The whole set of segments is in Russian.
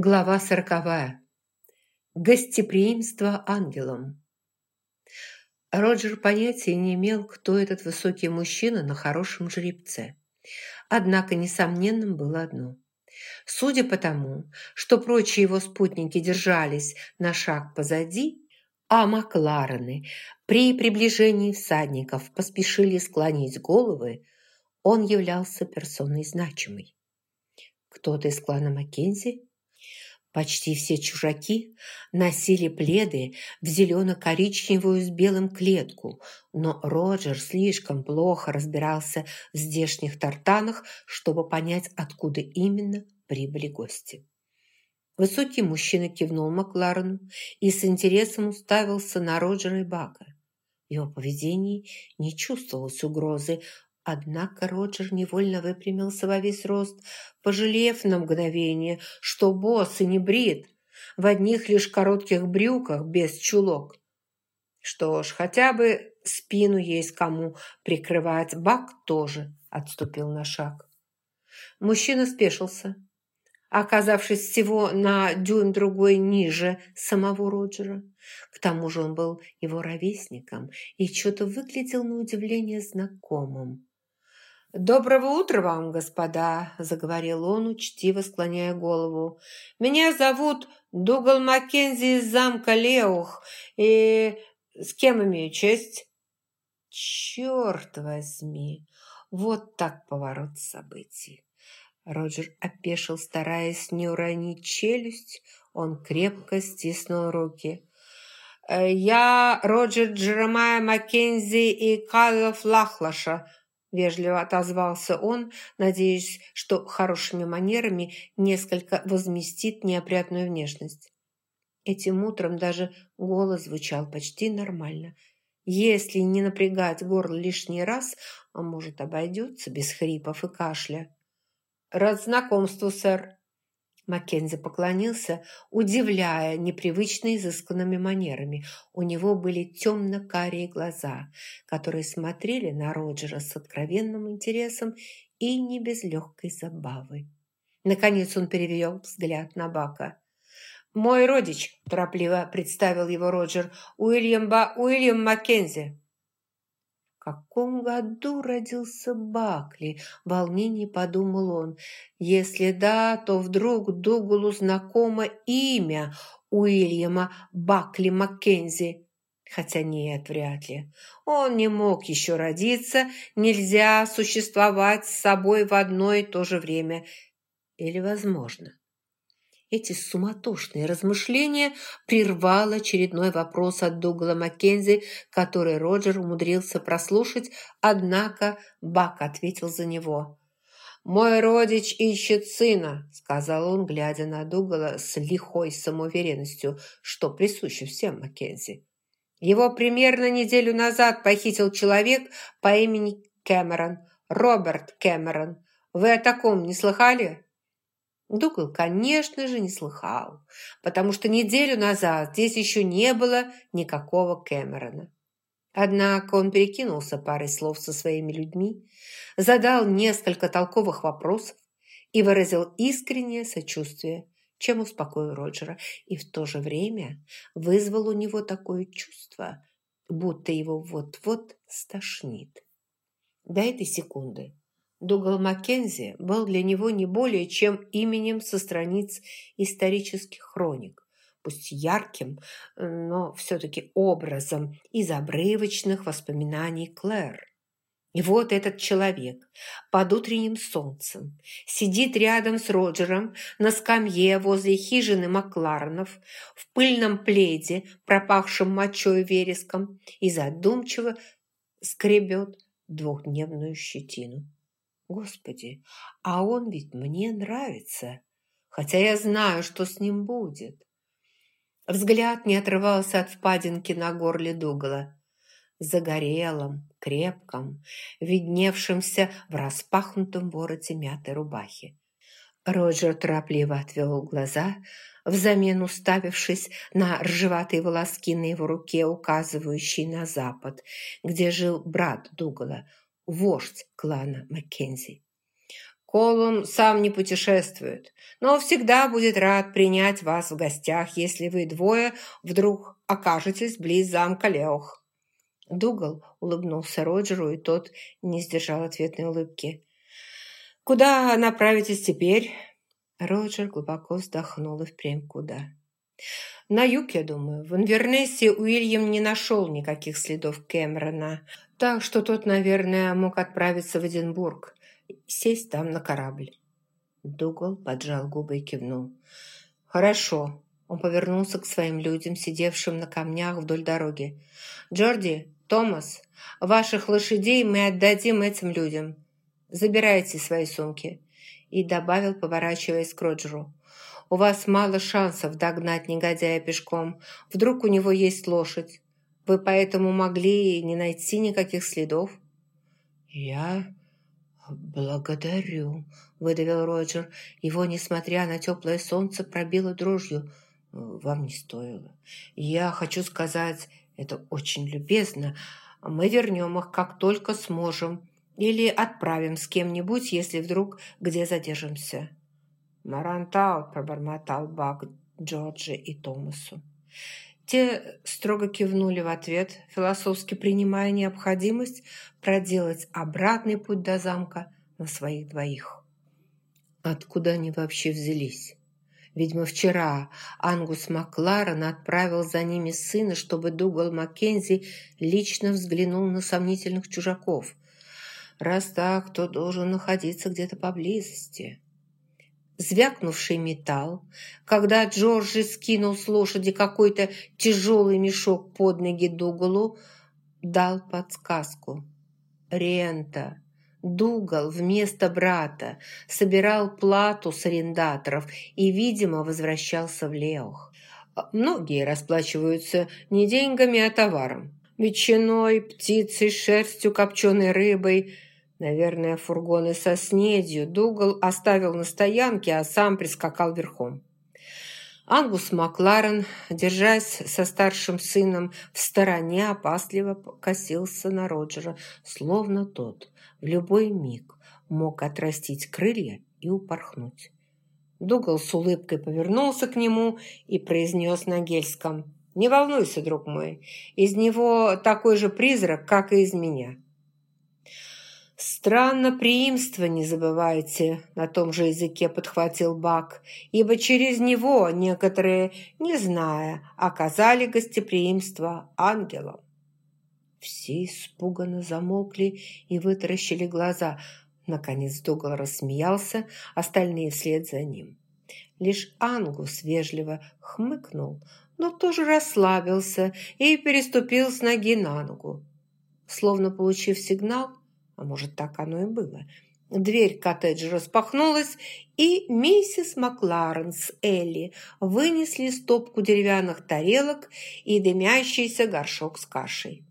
Глава сороковая. Гостеприимство ангелам. Роджер понятия не имел, кто этот высокий мужчина на хорошем жеребце. Однако несомненным было одно. Судя по тому, что прочие его спутники держались на шаг позади, а Макларены при приближении всадников поспешили склонить головы, он являлся персоной значимой. Кто-то из клана Маккензи – Почти все чужаки носили пледы в зелено-коричневую с белым клетку, но Роджер слишком плохо разбирался в здешних тартанах, чтобы понять, откуда именно прибыли гости. Высокий мужчина кивнул Макларену и с интересом уставился на Роджера и Бака. В его поведении не чувствовалось угрозы, Однако Роджер невольно выпрямился во весь рост, пожалев на мгновение, что босс и не брит, в одних лишь коротких брюках без чулок. Что ж, хотя бы спину есть кому прикрывать. Бак тоже отступил на шаг. Мужчина спешился, оказавшись всего на дюйм другой ниже самого Роджера. К тому же он был его ровесником и что-то выглядел на удивление знакомым. «Доброго утра вам, господа!» – заговорил он, учтиво склоняя голову. «Меня зовут Дугал Маккензи из замка Леух, и с кем имею честь?» «Черт возьми! Вот так поворот событий!» Роджер опешил, стараясь не уронить челюсть. Он крепко стиснул руки. «Я Роджер Джеремайя Маккензи и Кайлов Лахлаша», Вежливо отозвался он, надеясь, что хорошими манерами несколько возместит неопрятную внешность. Этим утром даже голос звучал почти нормально. Если не напрягать горло лишний раз, а может, обойдется без хрипов и кашля. «Рад знакомству, сэр», Маккензи поклонился, удивляя непривычно изысканными манерами. У него были темно-карие глаза, которые смотрели на Роджера с откровенным интересом и не без легкой забавы. Наконец он перевел взгляд на Бака. «Мой родич», – торопливо представил его Роджер, – «Уильям, Ба... Уильям Маккензи» каком году родился Бакли?» – в подумал он. «Если да, то вдруг Дугалу знакомо имя Уильяма Бакли Маккензи». Хотя нет, вряд ли. Он не мог еще родиться, нельзя существовать с собой в одно и то же время. Или возможно? Эти суматошные размышления прервал очередной вопрос от Дугла Маккензи, который Роджер умудрился прослушать, однако Бак ответил за него. «Мой родич ищет сына», — сказал он, глядя на Дугала с лихой самоуверенностью, что присуще всем Маккензи. «Его примерно неделю назад похитил человек по имени Кэмерон, Роберт Кэмерон. Вы о таком не слыхали?» Дугал, конечно же, не слыхал, потому что неделю назад здесь еще не было никакого Кэмерона. Однако он перекинулся парой слов со своими людьми, задал несколько толковых вопросов и выразил искреннее сочувствие, чем успокоил Роджера, и в то же время вызвал у него такое чувство, будто его вот-вот стошнит. До этой секунды Дугал Маккензи был для него не более чем именем со страниц исторических хроник, пусть ярким, но все-таки образом из обрывочных воспоминаний Клэр. И вот этот человек под утренним солнцем сидит рядом с Роджером на скамье возле хижины Макларнов в пыльном пледе, пропахшем мочой вереском, и задумчиво скребет двухдневную щетину. Господи, а он ведь мне нравится, хотя я знаю, что с ним будет. Взгляд не отрывался от впадинки на горле Дугала. Загорелом, крепком, видневшемся в распахнутом вороте мятой рубахи. Роджер торопливо отвел глаза, взамен уставившись на ржеватые волоски на его руке, указывающие на запад, где жил брат Дугала, вождь клана Маккензи. Колум сам не путешествует, но всегда будет рад принять вас в гостях, если вы двое вдруг окажетесь близ замка Леох». Дугал улыбнулся Роджеру, и тот не сдержал ответной улыбки. «Куда направитесь теперь?» Роджер глубоко вздохнул и впрямь куда. «На юг, я думаю. В Инвернессе Уильям не нашел никаких следов Кэмерона, так что тот, наверное, мог отправиться в Эдинбург сесть там на корабль. Дугал поджал губы и кивнул. «Хорошо». Он повернулся к своим людям, сидевшим на камнях вдоль дороги. «Джорди, Томас, ваших лошадей мы отдадим этим людям. Забирайте свои сумки». И добавил, поворачиваясь к Роджеру. «У вас мало шансов догнать негодяя пешком. Вдруг у него есть лошадь. Вы поэтому могли не найти никаких следов?» «Я «Благодарю», — выдавил Роджер. Его, несмотря на теплое солнце, пробило дрожью. «Вам не стоило. Я хочу сказать, это очень любезно. Мы вернем их, как только сможем. Или отправим с кем-нибудь, если вдруг где задержимся». «Марантау», — пробормотал Бак Джорджи и Томасу. Те строго кивнули в ответ, философски принимая необходимость проделать обратный путь до замка на своих двоих. Откуда они вообще взялись? Видимо, вчера Ангус Макларен отправил за ними сына, чтобы Дугал Маккензи лично взглянул на сомнительных чужаков. Раз так, то должен находиться где-то поблизости звякнувший металл, когда Джорджи скинул с лошади какой-то тяжелый мешок под ноги Дугалу, дал подсказку. Рента. Дугал вместо брата собирал плату с арендаторов и, видимо, возвращался в Леох. Многие расплачиваются не деньгами, а товаром. Ветчиной, птицей, шерстью, копченой рыбой – Наверное, фургоны со снедью Дугал оставил на стоянке, а сам прискакал верхом. Ангус Макларен, держась со старшим сыном в стороне, опасливо косился на Роджера, словно тот в любой миг мог отрастить крылья и упорхнуть. Дугал с улыбкой повернулся к нему и произнес на гельском «Не волнуйся, друг мой, из него такой же призрак, как и из меня». «Странно преимство не забывайте», — на том же языке подхватил Бак, «ибо через него некоторые, не зная, оказали гостеприимство ангелам». Все испуганно замолкли и вытаращили глаза. Наконец Дугал рассмеялся, остальные вслед за ним. Лишь Ангус вежливо хмыкнул, но тоже расслабился и переступил с ноги на ногу. Словно получив сигнал, а может, так оно и было. Дверь коттеджа распахнулась, и миссис Макларен с Элли вынесли стопку деревянных тарелок и дымящийся горшок с кашей.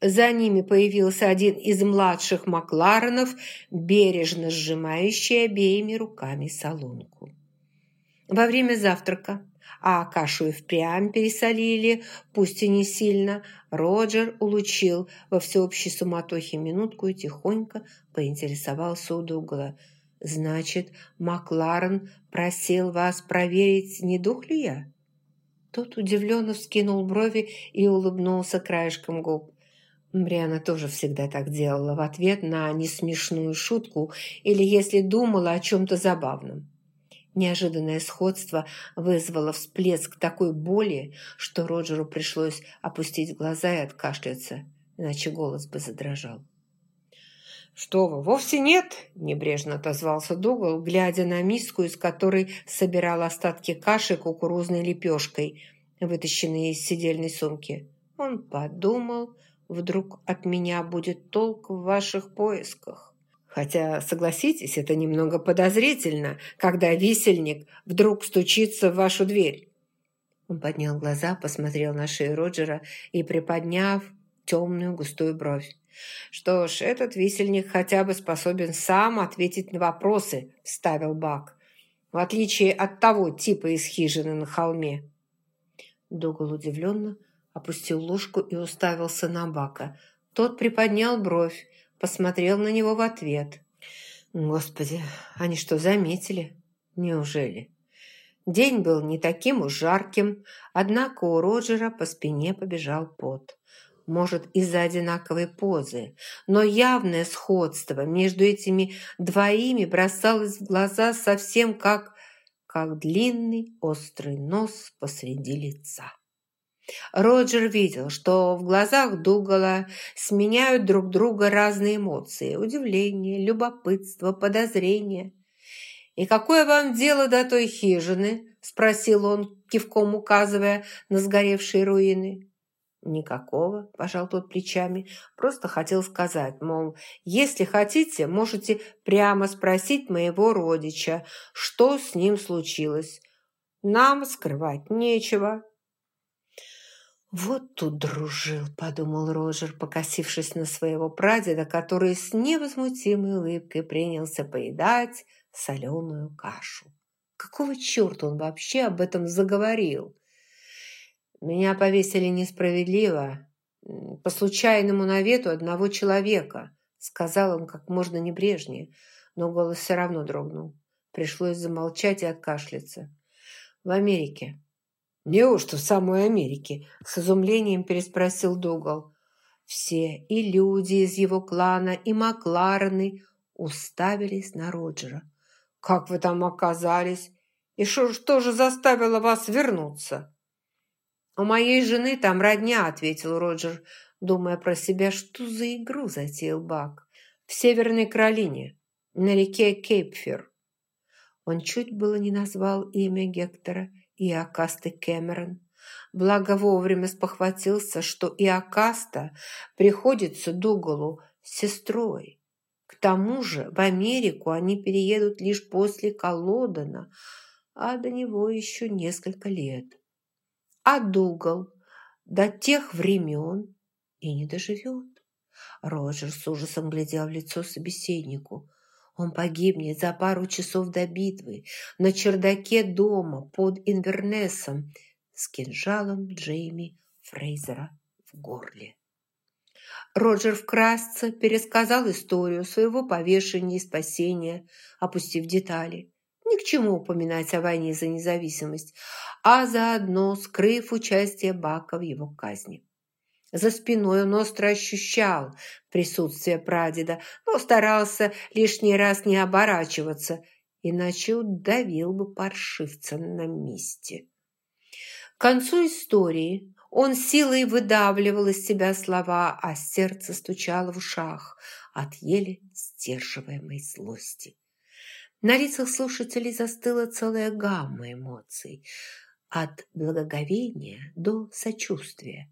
За ними появился один из младших Макларенов, бережно сжимающий обеими руками солонку. Во время завтрака а кашу и впрямь пересолили, пусть и не сильно. Роджер улучил во всеобщей суматохе минутку и тихонько поинтересовался у Дугла. «Значит, Макларен просил вас проверить, не дух ли я?» Тот удивленно вскинул брови и улыбнулся краешком губ. Бриана тоже всегда так делала в ответ на несмешную шутку или если думала о чем-то забавном. Неожиданное сходство вызвало всплеск такой боли, что Роджеру пришлось опустить глаза и откашляться, иначе голос бы задрожал. «Что вы, вовсе нет!» – небрежно отозвался Дугал, глядя на миску, из которой собирал остатки каши кукурузной лепешкой, вытащенные из сидельной сумки. Он подумал, вдруг от меня будет толк в ваших поисках. Хотя, согласитесь, это немного подозрительно, когда висельник вдруг стучится в вашу дверь. Он поднял глаза, посмотрел на шею Роджера и, приподняв темную густую бровь. «Что ж, этот висельник хотя бы способен сам ответить на вопросы», – вставил Бак, «в отличие от того типа из хижины на холме». Дугал удивленно опустил ложку и уставился на Бака. Тот приподнял бровь, посмотрел на него в ответ. Господи, они что, заметили? Неужели? День был не таким уж жарким, однако у Роджера по спине побежал пот. Может, из-за одинаковой позы, но явное сходство между этими двоими бросалось в глаза совсем как, как длинный острый нос посреди лица. Роджер видел, что в глазах Дугала сменяют друг друга разные эмоции – удивление, любопытство, подозрение – «И какое вам дело до той хижины?» – спросил он, кивком указывая на сгоревшие руины. «Никакого», – пожал тот плечами. «Просто хотел сказать, мол, если хотите, можете прямо спросить моего родича, что с ним случилось. Нам скрывать нечего». «Вот тут дружил», – подумал Роджер, покосившись на своего прадеда, который с невозмутимой улыбкой принялся поедать соленую кашу. Какого черта он вообще об этом заговорил? Меня повесили несправедливо, по случайному навету одного человека, сказал он как можно небрежнее, но голос все равно дрогнул. Пришлось замолчать и откашляться. В Америке. «Неужто в самой Америке?» С изумлением переспросил Дугал. Все, и люди из его клана, и Макларены, уставились на Роджера. «Как вы там оказались? И что, что же заставило вас вернуться?» «У моей жены там родня», — ответил Роджер, думая про себя, что за игру затеял Бак. «В Северной Каролине, на реке Кейпфир». Он чуть было не назвал имя Гектора и Акасты Кэмерон. Благо вовремя спохватился, что и Акаста приходится Дугалу сестрой. К тому же в Америку они переедут лишь после Колодана, а до него еще несколько лет. А Дугал до тех времен и не доживет. Роджер с ужасом глядел в лицо собеседнику. Он погибнет за пару часов до битвы на чердаке дома под Инвернесом с кинжалом Джейми Фрейзера в горле. Роджер вкратце пересказал историю своего повешения и спасения, опустив детали. Ни к чему упоминать о войне за независимость, а заодно скрыв участие Бака в его казни. За спиной он остро ощущал присутствие прадеда, но старался лишний раз не оборачиваться, иначе удавил бы паршивца на месте. К концу истории он силой выдавливал из себя слова, а сердце стучало в ушах от еле сдерживаемой злости. На лицах слушателей застыла целая гамма эмоций, от благоговения до сочувствия.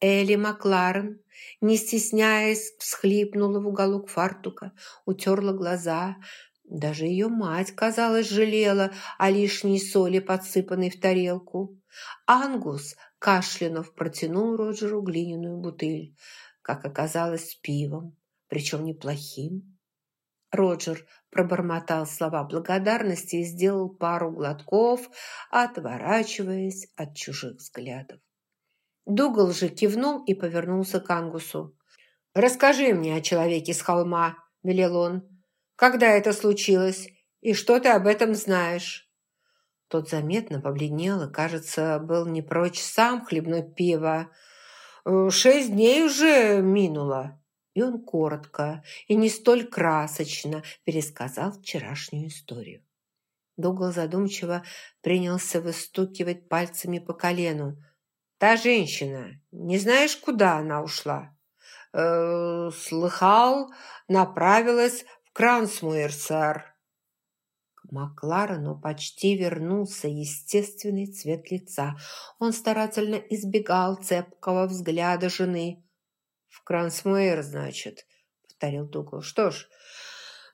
Элли Макларен, не стесняясь, всхлипнула в уголок фартука, утерла глаза. Даже ее мать, казалось, жалела о лишней соли, подсыпанной в тарелку. Ангус Кашлянув протянул Роджеру глиняную бутыль, как оказалось, с пивом, причем неплохим. Роджер пробормотал слова благодарности и сделал пару глотков, отворачиваясь от чужих взглядов. Дугал же кивнул и повернулся к Ангусу. «Расскажи мне о человеке с холма», – велел он. «Когда это случилось и что ты об этом знаешь?» Тот заметно побледнел и, кажется, был не прочь сам хлебнуть пиво. «Э, «Шесть дней уже минуло». И он коротко и не столь красочно пересказал вчерашнюю историю. Дугал задумчиво принялся выстукивать пальцами по колену. «Та женщина, не знаешь, куда она ушла?» э, «Слыхал, направилась в Крансмуэр, сэр». Макларену почти вернулся естественный цвет лица. Он старательно избегал цепкого взгляда жены. «В Крансмейр, значит», — повторил Дугл. «Что ж,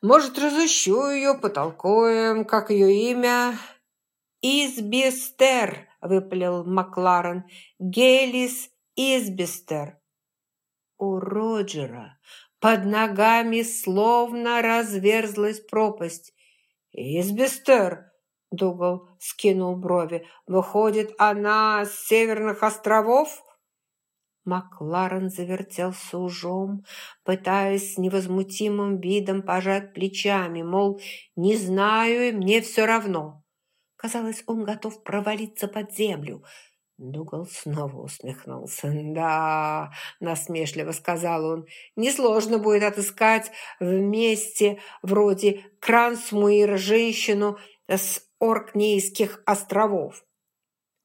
может, разыщу ее, потолкуем, как ее имя?» «Избестер», — выпалил Макларен. «Гелис Избестер». У Роджера под ногами словно разверзлась пропасть. «Избестер!» – Дугал скинул брови. «Выходит, она с северных островов?» Макларен завертелся ужом, пытаясь с невозмутимым видом пожать плечами, мол, не знаю мне все равно. Казалось, он готов провалиться под землю. Дугал снова усмехнулся. «Да», – насмешливо сказал он, – «несложно будет отыскать вместе вроде Крансмуира женщину с Оркнейских островов».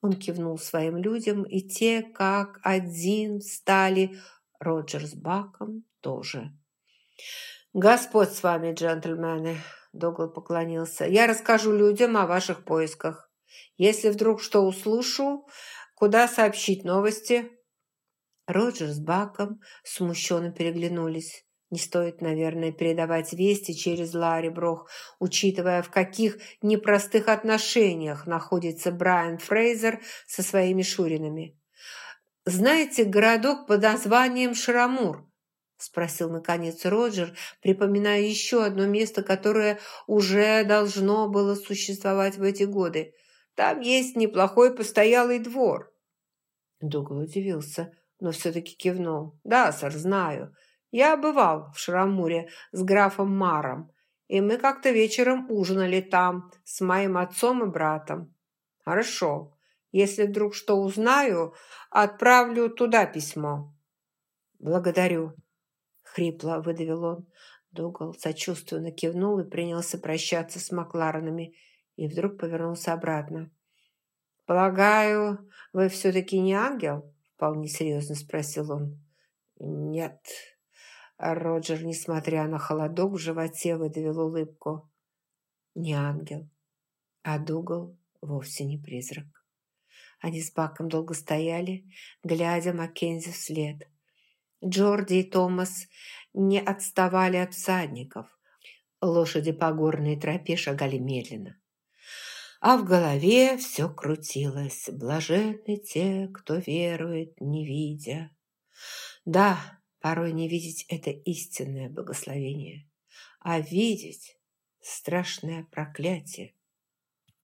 Он кивнул своим людям, и те, как один, стали Роджер с Баком тоже. «Господь с вами, джентльмены!» Догл поклонился. «Я расскажу людям о ваших поисках. Если вдруг что услышу, куда сообщить новости?» Роджер с Баком смущенно переглянулись. Не стоит, наверное, передавать вести через Ларри Брох, учитывая, в каких непростых отношениях находится Брайан Фрейзер со своими Шуринами. «Знаете городок под названием Шарамур?» – спросил, наконец, Роджер, припоминая еще одно место, которое уже должно было существовать в эти годы. «Там есть неплохой постоялый двор». Дугл удивился, но все-таки кивнул. «Да, сэр, знаю». Я бывал в Шрамуре с графом Маром, и мы как-то вечером ужинали там с моим отцом и братом. Хорошо. Если вдруг что узнаю, отправлю туда письмо. Благодарю. Хрипло выдавил он. Дугал сочувственно кивнул и принялся прощаться с Макларенами, и вдруг повернулся обратно. «Полагаю, вы все-таки не ангел?» – вполне серьезно спросил он. «Нет», Роджер, несмотря на холодок в животе, выдавил улыбку. Не ангел, а Дугал вовсе не призрак. Они с Баком долго стояли, глядя Маккензи вслед. Джорди и Томас не отставали от всадников. Лошади по горной тропе шагали медленно. А в голове все крутилось. Блаженны те, кто верует, не видя. Да, Порой не видеть – это истинное благословение, а видеть – страшное проклятие.